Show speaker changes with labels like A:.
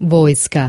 A: войска.